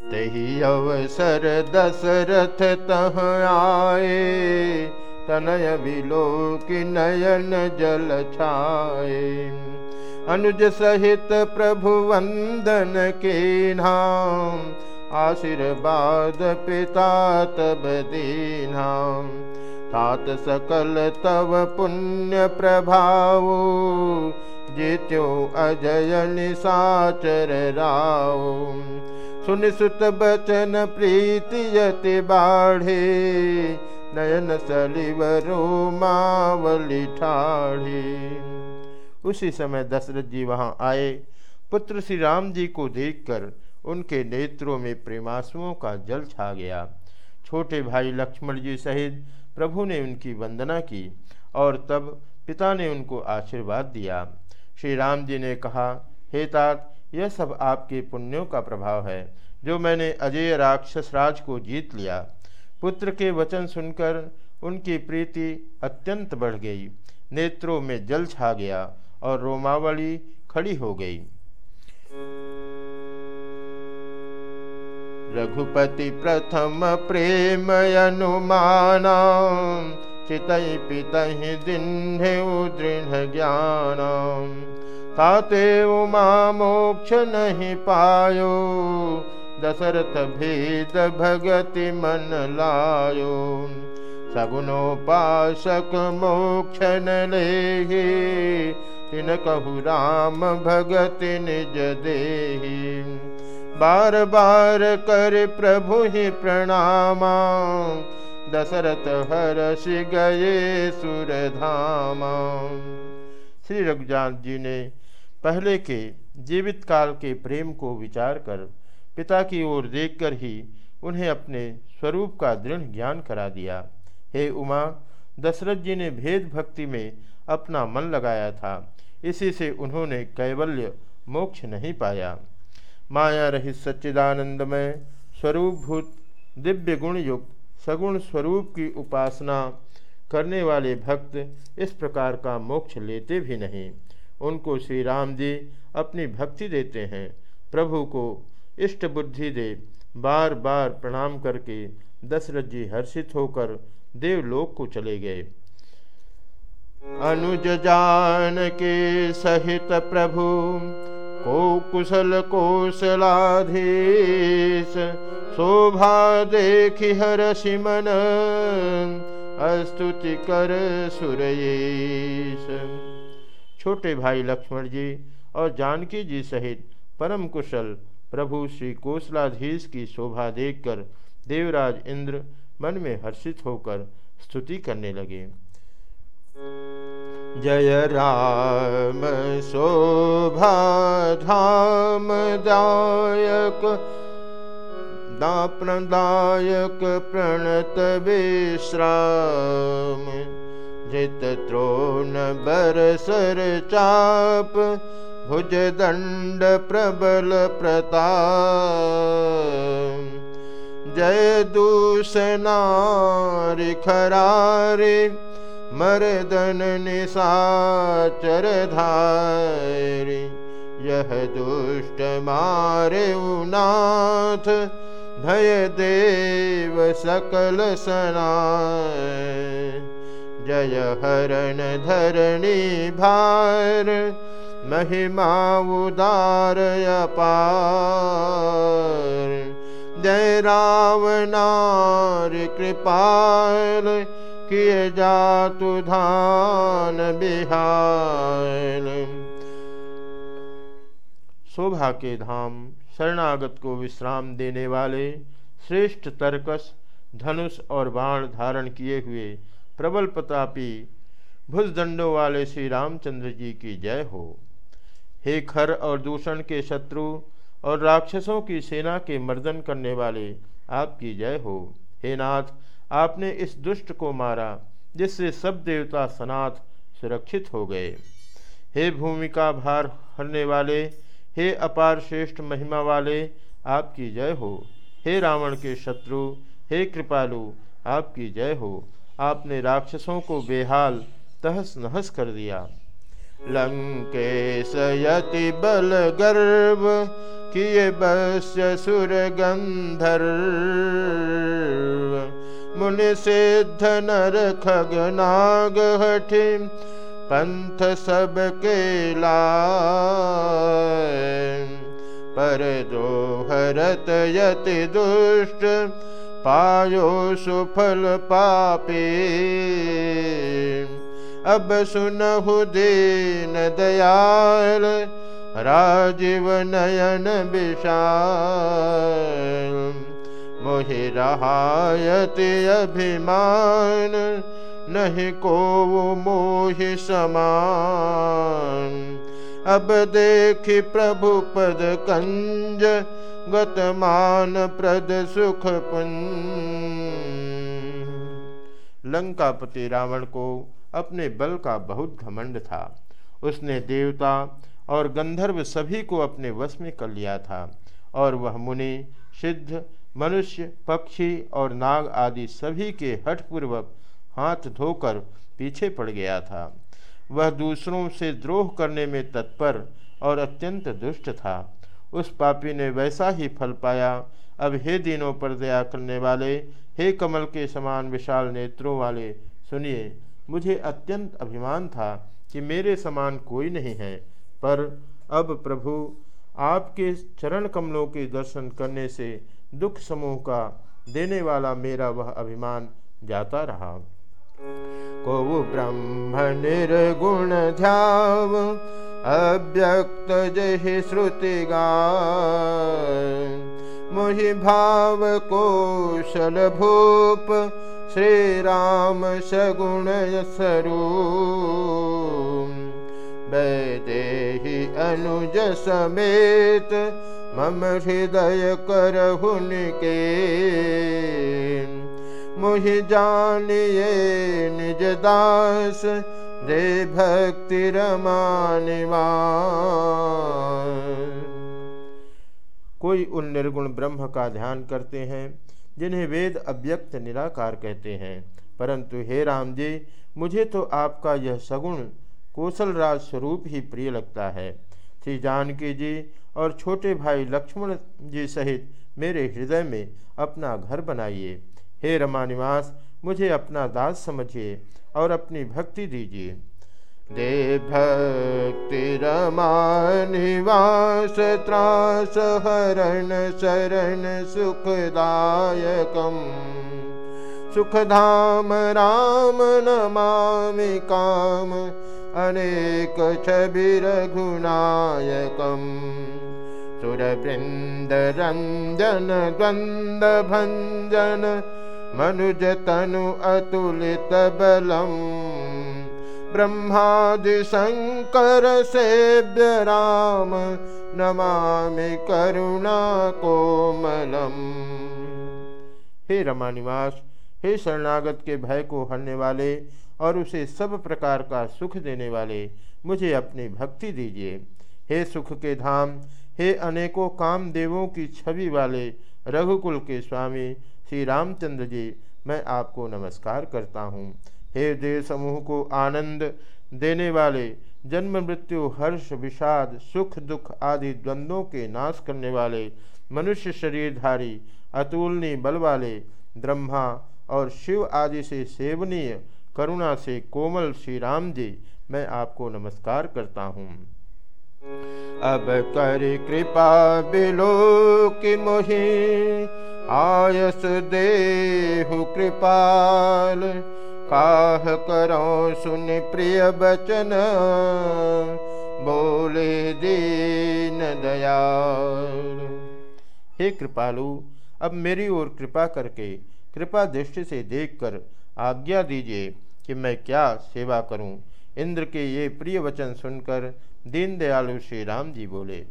तही अवसर दशरथ तह आए तनय बिलो की नयन जल छाए। अनुज सहित प्रभु वंदन के नाम आशीर्वाद पिता तब दीनाम तात सकल तव पुण्य प्रभाव जित्यो अजय निशाचर राव सुन सुत बचन प्रीति बाढ़े, नयन सलिवरो मावली ठाढ़ी। उसी समय दशरथ जी वहाँ आए। पुत्र श्री राम जी को देखकर उनके नेत्रों में प्रेमासुओं का जल छा गया। छोटे भाई लक्ष्मण जी सहित प्रभु ने उनकी वंदना की और तब पिता ने उनको आशीर्वाद दिया। श्री राम जी ने कहा, हे तात यह सब आपके पुण्यों का प्रभाव है, जो मैंने अजय राक्षस राज को जीत लिया। पुत्र के वचन सुनकर उनकी प्रीति अत्यंत बढ़ गई। नेत्रों में जल छा गया और रोमावली खड़ी हो गई। रघुपति प्रथम प्रेम अनुमाना चितई पितहि दिन्हे दृढ़ ज्ञान ताते उमा मोक्ष नहीं पायो, दशरथ भेद भगति मन लायो। सगुनोपासक मोक्ष न ले तिन कहु राम भगति निज देही। बार बार कर प्रभु ही प्रणामा, दशरथ हर्ष गए सुरधामा श्री रघुजान जी ने पहले के जीवित काल के प्रेम को विचार कर पिता की ओर देखकर ही उन्हें अपने स्वरूप का दृढ़ ज्ञान करा दिया। हे उमा, दशरथ जी ने भेद भक्ति में अपना मन लगाया था। इसी से उन्होंने कैवल्य मोक्ष नहीं पाया। माया रहित सच्चिदानंदमय स्वरूपभूत दिव्य गुण युक्त सगुण स्वरूप की उपासना करने वाले भक्त इस प्रकार का मोक्ष लेते भी नहीं। उनको श्री राम जी अपनी भक्ति देते हैं। प्रभु को इष्ट बुद्धि दे बार बार प्रणाम करके दशरथ जी हर्षित होकर देवलोक को चले गए। अनुज जान के सहित प्रभु, को कुशल कोशलाधीश, शोभा देखि हर सिमन, अस्तुति कर सुरेश छोटे भाई लक्ष्मण जी और जानकी जी सहित परम कुशल प्रभु श्री कोसलाधीश की शोभा देखकर देवराज इंद्र मन में हर्षित होकर स्तुति करने लगे। जय राम, शोभा धाम दायक दाप्रदायक प्रणत विश्राम। जित त्रोण बरसर चाप भुज दंड प्रबल प्रताप। जय दूषनारि खरारे मर्दन निशाचर धारी। यह दुष्ट मारे उनाथ भय देव सकल सना जय हरण धरणी भार, महिमा उदार अपार। जय रावणार कृपाल, किए जातु धान बिहार। शोभा के धाम, शरणागत को विश्राम देने वाले श्रेष्ठ तर्कस, धनुष और बाण धारण किए हुए प्रबल प्रतापी, भुजदंडों वाले श्री रामचंद्र जी की जय हो। हे खर और दूषण के शत्रु और राक्षसों की सेना के मर्दन करने वाले, आपकी जय हो। हे नाथ, आपने इस दुष्ट को मारा, जिससे सब देवता सनाथ सुरक्षित हो गए। हे भूमिका भार हरने वाले, हे अपार श्रेष्ठ महिमा वाले, आपकी जय हो। हे रावण के शत्रु, हे कृपालु, आपकी जय हो। आपने राक्षसों को बेहाल, तहस नहस कर दिया। लंकेश यति बल गर्व किए बस्य सुर गंधर मुनि सिद्ध नर खग नाग हठि पंथ सब केला पर जो हरत यति दुष्ट पायो सुफल पापे। अब सुनहु दीन दयाल, राजीव नयन विशाल। मोहि रहायति अभिमान, नहीं को मोहि समान। अब देखि प्रभु पद कंज गतमान प्रद सुख लंकापति रावण को अपने बल का बहुत घमंड था। उसने देवता और गंधर्व सभी को अपने वश में कर लिया था और वह मुनि, सिद्ध, मनुष्य, पक्षी और नाग आदि सभी के हठपूर्वक हाथ धोकर पीछे पड़ गया था। वह दूसरों से द्रोह करने में तत्पर और अत्यंत दुष्ट था। उस पापी ने वैसा ही फल पाया। अब हे दिनों पर दया करने वाले, हे कमल के समान विशाल नेत्रों वाले, सुनिए, मुझे अत्यंत अभिमान था कि मेरे समान कोई नहीं है। पर अब प्रभु, आपके चरण कमलों के दर्शन करने से दुख समूह का देने वाला मेरा वह अभिमान जाता रहा। को ब्रह्म निर्गुण ध्याव अव्यक्त जहि श्रुति गा मुहि भाव कौशल भूप श्री राम सगुण स्वरूप। वैदेहि अनुज समेत मम हृदय करहुन के मुहि जानिए निज दास दे भक्ति रमानिवा कोई उन निर्गुण ब्रह्म का ध्यान करते हैं, जिन्हें वेद अव्यक्त निराकार कहते हैं। परंतु हे राम जी मुझे तो आपका यह सगुण कौशल राज स्वरूप ही प्रिय लगता है। श्री जानकी जी और छोटे भाई लक्ष्मण जी सहित मेरे हृदय में अपना घर बनाइए। हे रमा निवास मुझे अपना दास समझिए और अपनी भक्ति दीजिए। दे भक्ति रमा निवास, त्रास, हरण, शरण, सुखदायकम। सुखधाम, राम, नमामि काम, अनेक छबिर घुनायकम सुरवृंद रंजन द्वंद भंजन मनुज तनु अतुलित बलम। ब्रह्मादि शंकर सेव्य राम, नमामि करुणा कोमलम। हे रमानिवास, हे शरणागत के भय को हरने वाले और उसे सब प्रकार का सुख देने वाले, मुझे अपनी भक्ति दीजिए। हे सुख के धाम, हे अनेकों काम देवों की छवि वाले रघुकुल के स्वामी श्री रामचंद्र जी, मैं आपको नमस्कार करता हूँ। हे देव समूह को आनंद देने वाले, जन्म, मृत्यु, हर्ष, विषाद, सुख, दुख आदि द्वंद्वों के नाश करने वाले, मनुष्य शरीरधारी, अतुलनीय बल वाले, ब्रह्मा और शिव आदि से सेवनीय, करुणा से कोमल श्री राम जी, मैं आपको नमस्कार करता हूँ। अब कर कृपा बिलो कि मोही आयस देहु कृपाल, काह करो सुन प्रिय बचन बोले दीन दयाल हे कृपालु, अब मेरी ओर कृपा करके, कृपा दृष्टि से देखकर आज्ञा दीजिए कि मैं क्या सेवा करूँ। इंद्र के ये प्रिय वचन सुनकर दीनदयालु श्री राम जी बोले